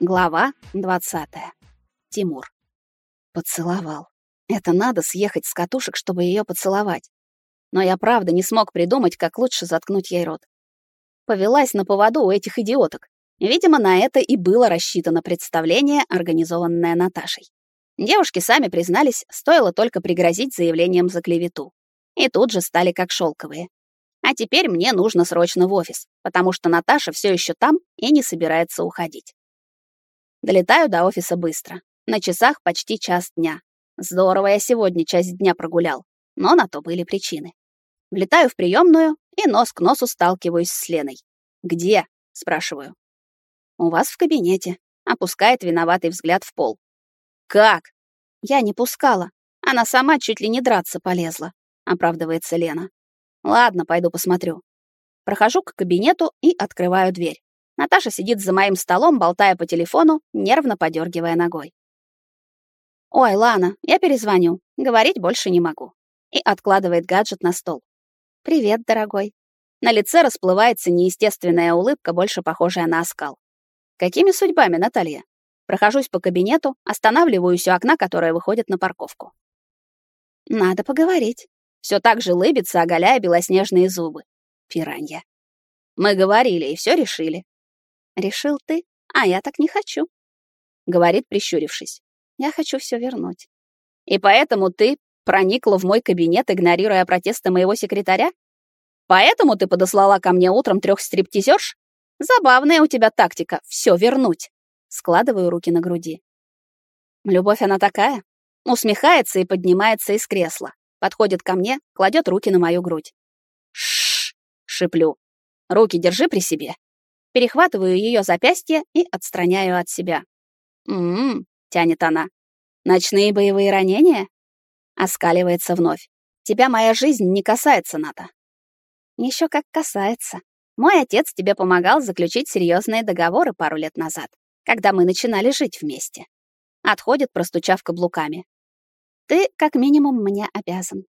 Глава 20. Тимур. Поцеловал. Это надо съехать с катушек, чтобы ее поцеловать. Но я правда не смог придумать, как лучше заткнуть ей рот. Повелась на поводу у этих идиоток. Видимо, на это и было рассчитано представление, организованное Наташей. Девушки сами признались, стоило только пригрозить заявлением за клевету. И тут же стали как шелковые. А теперь мне нужно срочно в офис, потому что Наташа все еще там и не собирается уходить. Долетаю до офиса быстро. На часах почти час дня. Здорово я сегодня часть дня прогулял, но на то были причины. Влетаю в приемную и нос к носу сталкиваюсь с Леной. «Где?» — спрашиваю. «У вас в кабинете», — опускает виноватый взгляд в пол. «Как?» «Я не пускала. Она сама чуть ли не драться полезла», — оправдывается Лена. «Ладно, пойду посмотрю». Прохожу к кабинету и открываю дверь. Наташа сидит за моим столом, болтая по телефону, нервно подергивая ногой. «Ой, Лана, я перезвоню. Говорить больше не могу». И откладывает гаджет на стол. «Привет, дорогой». На лице расплывается неестественная улыбка, больше похожая на оскал. «Какими судьбами, Наталья?» Прохожусь по кабинету, останавливаюсь у окна, которое выходит на парковку. «Надо поговорить». Все так же лыбится, оголяя белоснежные зубы. Пиранья. «Мы говорили и все решили. Решил ты, а я так не хочу, говорит, прищурившись. Я хочу все вернуть. И поэтому ты проникла в мой кабинет, игнорируя протесты моего секретаря? Поэтому ты подослала ко мне утром трех стриптизерш? Забавная у тебя тактика все вернуть. Складываю руки на груди. Любовь она такая. Усмехается и поднимается из кресла. Подходит ко мне, кладет руки на мою грудь. Шш, шиплю. Руки держи при себе перехватываю ее запястье и отстраняю от себя. «М-м-м», тянет она. «Ночные боевые ранения?» Оскаливается вновь. «Тебя моя жизнь не касается, Ната». Еще как касается. Мой отец тебе помогал заключить серьезные договоры пару лет назад, когда мы начинали жить вместе. Отходит, простучав каблуками. Ты, как минимум, мне обязан.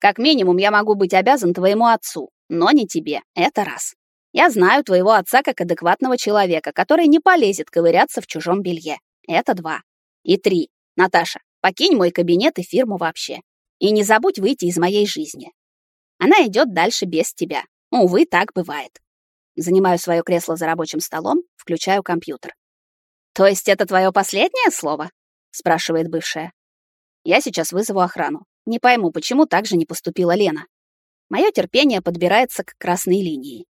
Как минимум, я могу быть обязан твоему отцу, но не тебе. Это раз. Я знаю твоего отца как адекватного человека, который не полезет ковыряться в чужом белье. Это два. И три. Наташа, покинь мой кабинет и фирму вообще. И не забудь выйти из моей жизни. Она идет дальше без тебя. Увы, так бывает. Занимаю свое кресло за рабочим столом, включаю компьютер. То есть это твое последнее слово? спрашивает бывшая. Я сейчас вызову охрану. Не пойму, почему так же не поступила Лена. Мое терпение подбирается к красной линии.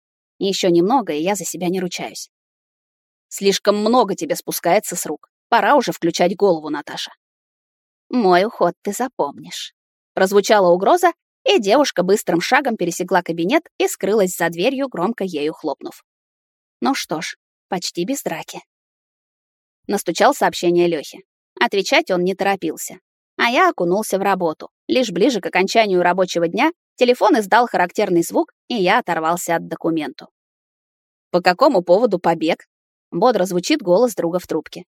Еще немного, и я за себя не ручаюсь. Слишком много тебе спускается с рук. Пора уже включать голову, Наташа. Мой уход ты запомнишь. Прозвучала угроза, и девушка быстрым шагом пересекла кабинет и скрылась за дверью, громко ею хлопнув. Ну что ж, почти без драки. Настучал сообщение Лёхи. Отвечать он не торопился. А я окунулся в работу. Лишь ближе к окончанию рабочего дня телефон издал характерный звук, и я оторвался от документу. «По какому поводу побег?» Бодро звучит голос друга в трубке.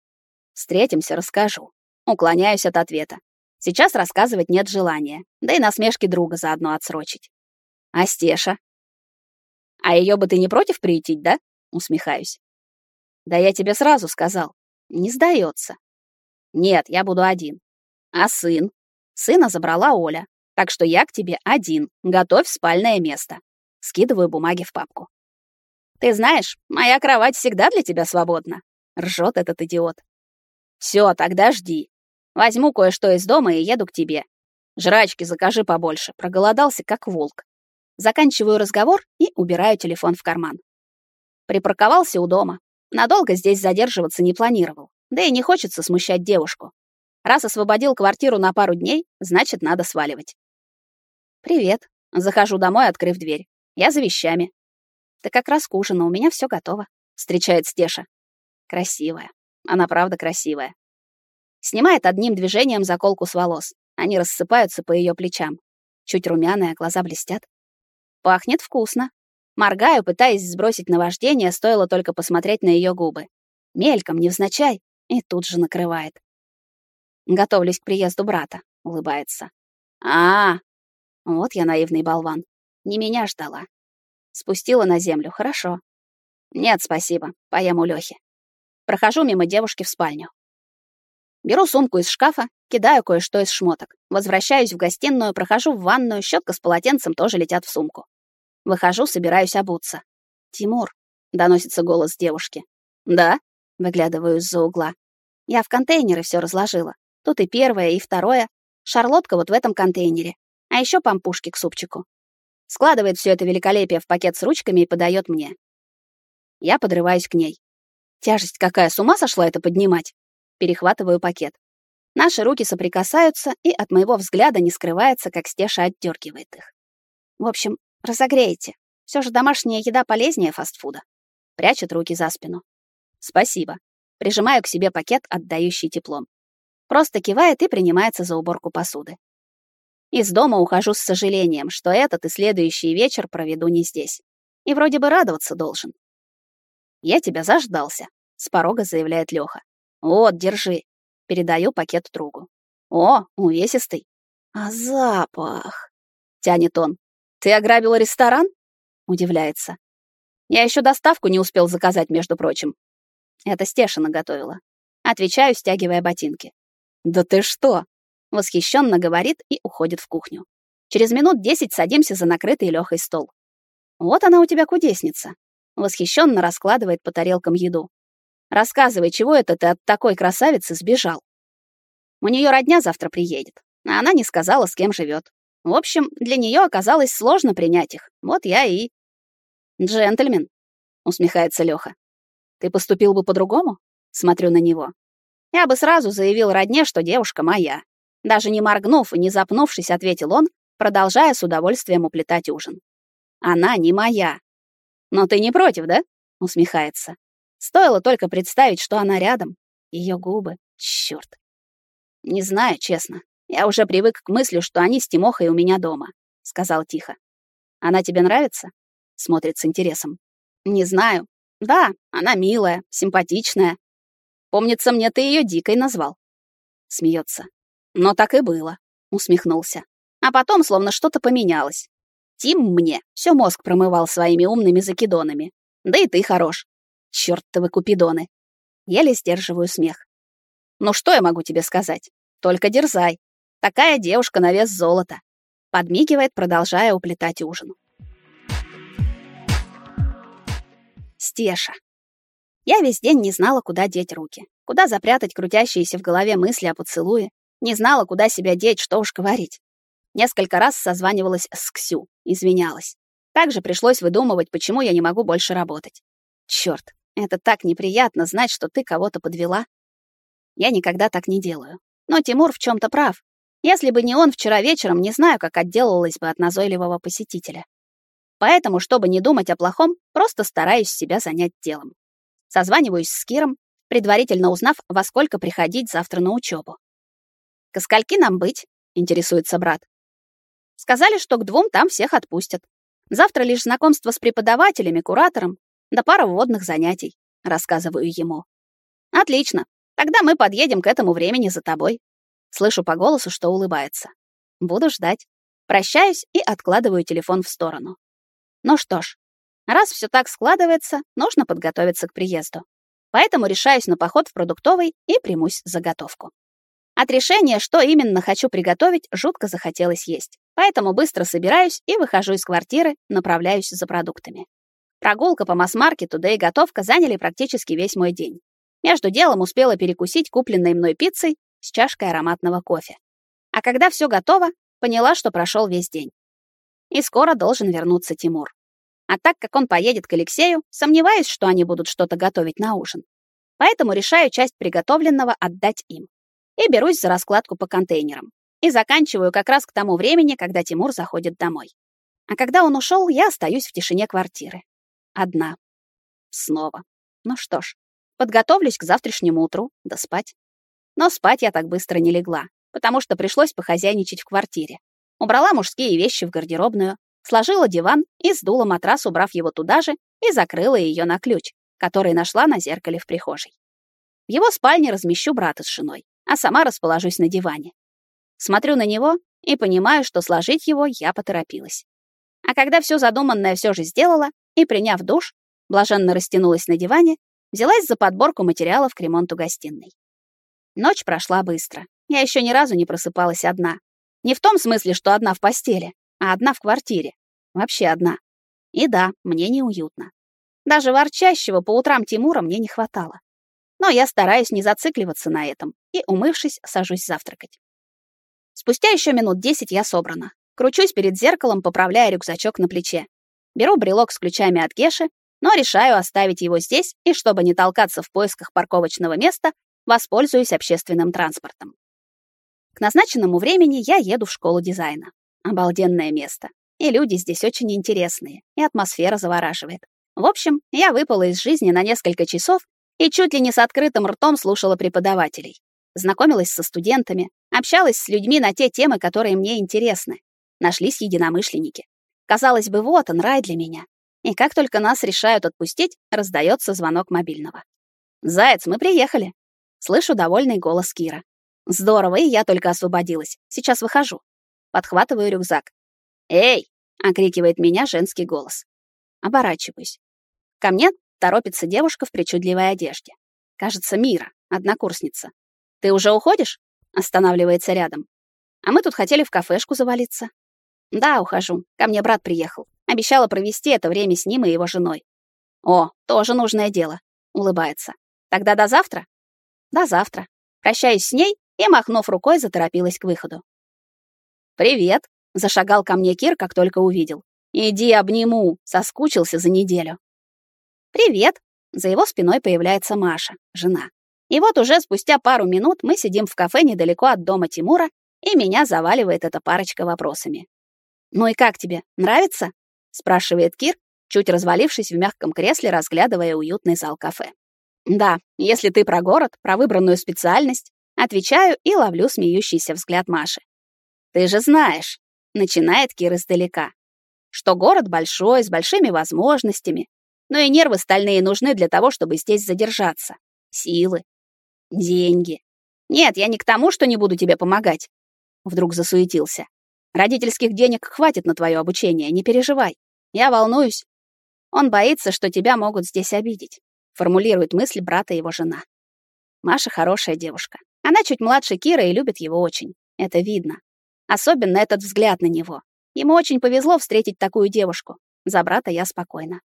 «Встретимся, расскажу». Уклоняюсь от ответа. Сейчас рассказывать нет желания, да и насмешки друга заодно отсрочить. А Стеша? А ее бы ты не против приютить, да? Усмехаюсь. Да я тебе сразу сказал. Не сдается. Нет, я буду один. А сын? Сына забрала Оля, так что я к тебе один. Готовь спальное место. Скидываю бумаги в папку. Ты знаешь, моя кровать всегда для тебя свободна. Ржет этот идиот. Все, тогда жди. Возьму кое-что из дома и еду к тебе. Жрачки закажи побольше. Проголодался, как волк. Заканчиваю разговор и убираю телефон в карман. Припарковался у дома. Надолго здесь задерживаться не планировал. Да и не хочется смущать девушку. Раз освободил квартиру на пару дней, значит, надо сваливать. «Привет». Захожу домой, открыв дверь. Я за вещами. «Ты как раз к ужину, у меня все готово», — встречает Стеша. Красивая. Она правда красивая. Снимает одним движением заколку с волос. Они рассыпаются по ее плечам. Чуть румяная, глаза блестят. Пахнет вкусно. Моргаю, пытаясь сбросить наваждение, стоило только посмотреть на ее губы. Мельком, невзначай, и тут же накрывает. Готовлюсь к приезду брата, улыбается. -а вот я наивный болван. Не меня ждала. Спустила на землю, хорошо. Нет, спасибо, поем у Лёхи. Прохожу мимо девушки в спальню. Беру сумку из шкафа, кидаю кое-что из шмоток. Возвращаюсь в гостиную, прохожу в ванную, щетка с полотенцем тоже летят в сумку. Выхожу, собираюсь обуться. «Тимур», — доносится голос девушки. «Да?» — выглядываю из-за угла. «Я в контейнеры все разложила. Тут и первое, и второе. Шарлотка вот в этом контейнере. А еще пампушки к супчику. Складывает все это великолепие в пакет с ручками и подает мне. Я подрываюсь к ней. Тяжесть какая, с ума сошла это поднимать? Перехватываю пакет. Наши руки соприкасаются, и от моего взгляда не скрывается, как Стеша отдергивает их. В общем, разогреете. Все же домашняя еда полезнее фастфуда. Прячет руки за спину. Спасибо. Прижимаю к себе пакет, отдающий теплом. Просто кивает и принимается за уборку посуды. Из дома ухожу с сожалением, что этот и следующий вечер проведу не здесь. И вроде бы радоваться должен. Я тебя заждался, с порога заявляет Лёха. Вот, держи. Передаю пакет другу. О, увесистый. А запах, тянет он. Ты ограбил ресторан? Удивляется. Я еще доставку не успел заказать, между прочим. Это Стешина готовила. Отвечаю, стягивая ботинки. Да ты что? Восхищенно говорит и уходит в кухню. Через минут десять садимся за накрытый Лёхой стол. Вот она у тебя кудесница. Восхищенно раскладывает по тарелкам еду. Рассказывай, чего это ты от такой красавицы сбежал? У нее родня завтра приедет, а она не сказала, с кем живет. В общем, для нее оказалось сложно принять их. Вот я и... Джентльмен, усмехается Лёха. Ты поступил бы по-другому? Смотрю на него. Я бы сразу заявил родне, что девушка моя. Даже не моргнув и не запнувшись, ответил он, продолжая с удовольствием уплетать ужин. Она не моя. Но ты не против, да? Усмехается. Стоило только представить, что она рядом. Ее губы. Чёрт. Не знаю, честно. Я уже привык к мысли, что они с Тимохой у меня дома, сказал тихо. Она тебе нравится? Смотрит с интересом. Не знаю. Да, она милая, симпатичная. Помнится мне, ты ее дикой назвал. Смеется. Но так и было, усмехнулся. А потом словно что-то поменялось. Тим мне все мозг промывал своими умными закидонами. Да и ты хорош. Чёртовы купидоны. Еле сдерживаю смех. Ну что я могу тебе сказать? Только дерзай. Такая девушка на вес золота. Подмигивает, продолжая уплетать ужин. Стеша. Я весь день не знала, куда деть руки, куда запрятать крутящиеся в голове мысли о поцелуе, не знала, куда себя деть, что уж говорить. Несколько раз созванивалась с Ксю, извинялась. Также пришлось выдумывать, почему я не могу больше работать. Чёрт, это так неприятно знать, что ты кого-то подвела. Я никогда так не делаю. Но Тимур в чем то прав. Если бы не он вчера вечером, не знаю, как отделалась бы от назойливого посетителя. Поэтому, чтобы не думать о плохом, просто стараюсь себя занять делом. Созваниваюсь с Киром, предварительно узнав, во сколько приходить завтра на учебу. «Ко скольки нам быть?» — интересуется брат. Сказали, что к двум там всех отпустят. Завтра лишь знакомство с преподавателями, куратором, да пара вводных занятий, рассказываю ему. Отлично. Тогда мы подъедем к этому времени за тобой. Слышу по голосу, что улыбается. Буду ждать. Прощаюсь и откладываю телефон в сторону. Ну что ж, раз все так складывается, нужно подготовиться к приезду. Поэтому решаюсь на поход в продуктовый и примусь за готовку. От решения, что именно хочу приготовить, жутко захотелось есть. Поэтому быстро собираюсь и выхожу из квартиры, направляюсь за продуктами. Прогулка по масс-маркету, да и готовка заняли практически весь мой день. Между делом успела перекусить купленной мной пиццей с чашкой ароматного кофе. А когда все готово, поняла, что прошел весь день. И скоро должен вернуться Тимур. А так как он поедет к Алексею, сомневаюсь, что они будут что-то готовить на ужин. Поэтому решаю часть приготовленного отдать им и берусь за раскладку по контейнерам. И заканчиваю как раз к тому времени, когда Тимур заходит домой. А когда он ушел, я остаюсь в тишине квартиры. Одна. Снова. Ну что ж, подготовлюсь к завтрашнему утру, да спать. Но спать я так быстро не легла, потому что пришлось похозяйничать в квартире. Убрала мужские вещи в гардеробную, сложила диван и сдула матрас, убрав его туда же, и закрыла ее на ключ, который нашла на зеркале в прихожей. В его спальне размещу брата с женой а сама расположусь на диване. Смотрю на него и понимаю, что сложить его я поторопилась. А когда все задуманное все же сделала и, приняв душ, блаженно растянулась на диване, Взялась за подборку материалов к ремонту гостиной. Ночь прошла быстро. Я еще ни разу не просыпалась одна. Не в том смысле, что одна в постели, а одна в квартире. Вообще одна. И да, мне неуютно. Даже ворчащего по утрам Тимура мне не хватало. Но я стараюсь не зацикливаться на этом и, умывшись, сажусь завтракать. Спустя еще минут десять я собрана. Кручусь перед зеркалом, поправляя рюкзачок на плече. Беру брелок с ключами от Геши, но решаю оставить его здесь и, чтобы не толкаться в поисках парковочного места, воспользуюсь общественным транспортом. К назначенному времени я еду в школу дизайна. Обалденное место. И люди здесь очень интересные, и атмосфера завораживает. В общем, я выпала из жизни на несколько часов и чуть ли не с открытым ртом слушала преподавателей. Знакомилась со студентами, общалась с людьми на те темы, которые мне интересны. Нашлись единомышленники. Казалось бы, вот он, рай для меня. И как только нас решают отпустить, раздается звонок мобильного. «Заяц, мы приехали!» Слышу довольный голос Кира. «Здорово, и я только освободилась. Сейчас выхожу». Подхватываю рюкзак. «Эй!» — окрикивает меня женский голос. Оборачиваюсь. Ко мне торопится девушка в причудливой одежде. Кажется, Мира, однокурсница. «Ты уже уходишь?» — останавливается рядом. «А мы тут хотели в кафешку завалиться». «Да, ухожу. Ко мне брат приехал. Обещала провести это время с ним и его женой». «О, тоже нужное дело», — улыбается. «Тогда до завтра?» «До завтра». Прощаюсь с ней и, махнув рукой, заторопилась к выходу. «Привет», — зашагал ко мне Кир, как только увидел. «Иди обниму», — соскучился за неделю. «Привет», — за его спиной появляется Маша, жена. И вот уже спустя пару минут мы сидим в кафе недалеко от дома Тимура, и меня заваливает эта парочка вопросами. «Ну и как тебе? Нравится?» — спрашивает Кир, чуть развалившись в мягком кресле, разглядывая уютный зал кафе. «Да, если ты про город, про выбранную специальность», отвечаю и ловлю смеющийся взгляд Маши. «Ты же знаешь», — начинает Кир издалека, что город большой, с большими возможностями, но и нервы стальные нужны для того, чтобы здесь задержаться. Силы. Деньги. Нет, я не к тому, что не буду тебе помогать. Вдруг засуетился. Родительских денег хватит на твое обучение, не переживай. Я волнуюсь. Он боится, что тебя могут здесь обидеть. Формулирует мысль брата его жена. Маша хорошая девушка. Она чуть младше Кира и любит его очень. Это видно. Особенно этот взгляд на него. Ему очень повезло встретить такую девушку. За брата я спокойна.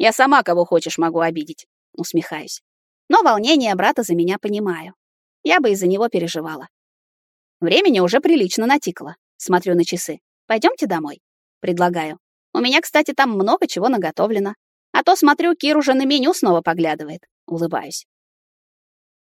Я сама кого хочешь могу обидеть, усмехаюсь. Но волнение брата за меня понимаю. Я бы из-за него переживала. Времени уже прилично натикало. Смотрю на часы. Пойдемте домой, предлагаю. У меня, кстати, там много чего наготовлено. А то смотрю, Кир уже на меню снова поглядывает. Улыбаюсь.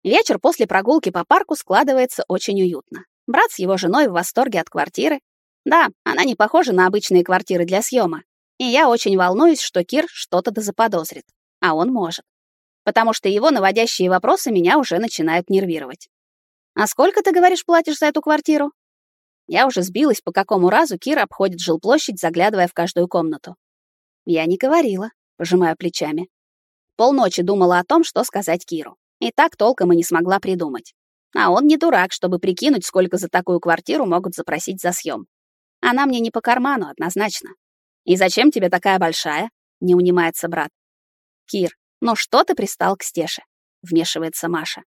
Вечер после прогулки по парку складывается очень уютно. Брат с его женой в восторге от квартиры, да, она не похожа на обычные квартиры для съема. И я очень волнуюсь, что Кир что-то дозаподозрит. А он может. Потому что его наводящие вопросы меня уже начинают нервировать. «А сколько, ты говоришь, платишь за эту квартиру?» Я уже сбилась, по какому разу Кир обходит жилплощадь, заглядывая в каждую комнату. Я не говорила, пожимая плечами. Полночи думала о том, что сказать Киру. И так толком и не смогла придумать. А он не дурак, чтобы прикинуть, сколько за такую квартиру могут запросить за съем. Она мне не по карману, однозначно. И зачем тебе такая большая? Не унимается брат. Кир, ну что ты пристал к Стеше? Вмешивается Маша.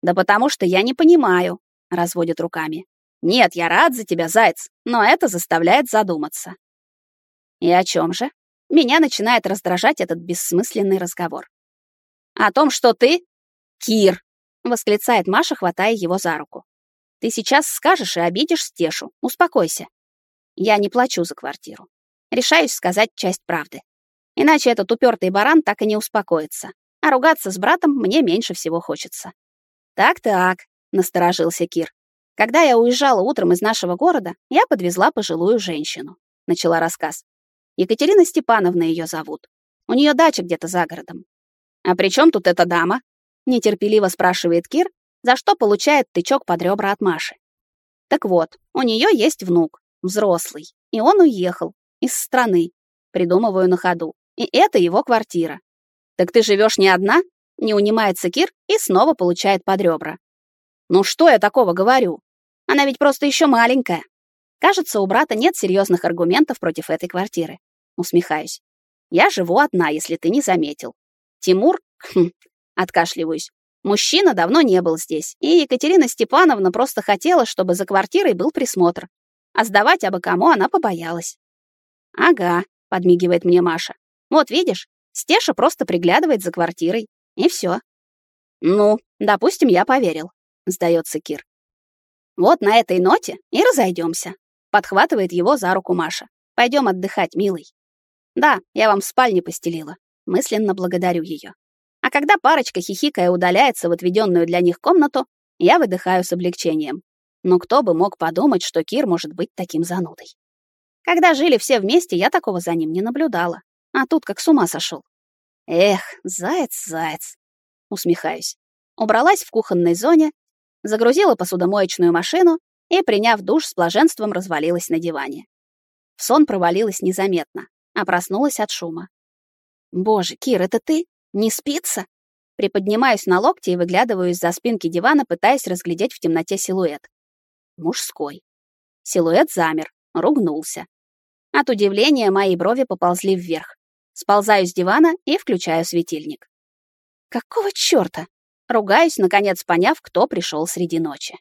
Да потому что я не понимаю, разводит руками. Нет, я рад за тебя, заяц, но это заставляет задуматься. И о чем же? Меня начинает раздражать этот бессмысленный разговор. О том, что ты... Кир! Восклицает Маша, хватая его за руку. Ты сейчас скажешь и обидишь Стешу. Успокойся. Я не плачу за квартиру. Решаюсь сказать часть правды. Иначе этот упертый баран так и не успокоится. А ругаться с братом мне меньше всего хочется. Так-так, насторожился Кир. Когда я уезжала утром из нашего города, я подвезла пожилую женщину. Начала рассказ. Екатерина Степановна ее зовут. У нее дача где-то за городом. А при чем тут эта дама? Нетерпеливо спрашивает Кир, за что получает тычок под ребра от Маши. Так вот, у нее есть внук, взрослый, и он уехал из страны. Придумываю на ходу. И это его квартира. Так ты живешь не одна? Не унимается Кир и снова получает под ребра. Ну что я такого говорю? Она ведь просто еще маленькая. Кажется, у брата нет серьезных аргументов против этой квартиры. Усмехаюсь. Я живу одна, если ты не заметил. Тимур? Хм, откашливаюсь. Мужчина давно не был здесь, и Екатерина Степановна просто хотела, чтобы за квартирой был присмотр. А сдавать абы кому она побоялась. «Ага», — подмигивает мне Маша. «Вот видишь, Стеша просто приглядывает за квартирой. И все. «Ну, допустим, я поверил», — сдается Кир. «Вот на этой ноте и разойдемся. подхватывает его за руку Маша. Пойдем отдыхать, милый». «Да, я вам в спальне постелила». Мысленно благодарю ее. А когда парочка хихикая удаляется в отведенную для них комнату, я выдыхаю с облегчением. Но кто бы мог подумать, что Кир может быть таким занудой. Когда жили все вместе, я такого за ним не наблюдала. А тут как с ума сошел. Эх, заяц, заяц. Усмехаюсь. Убралась в кухонной зоне, загрузила посудомоечную машину и, приняв душ, с блаженством развалилась на диване. В сон провалилась незаметно, а проснулась от шума. «Боже, Кир, это ты? Не спится?» Приподнимаюсь на локте и выглядываю из-за спинки дивана, пытаясь разглядеть в темноте силуэт. Мужской. Силуэт замер, ругнулся. От удивления мои брови поползли вверх. Сползаю с дивана и включаю светильник. Какого чёрта? Ругаюсь, наконец поняв, кто пришел среди ночи.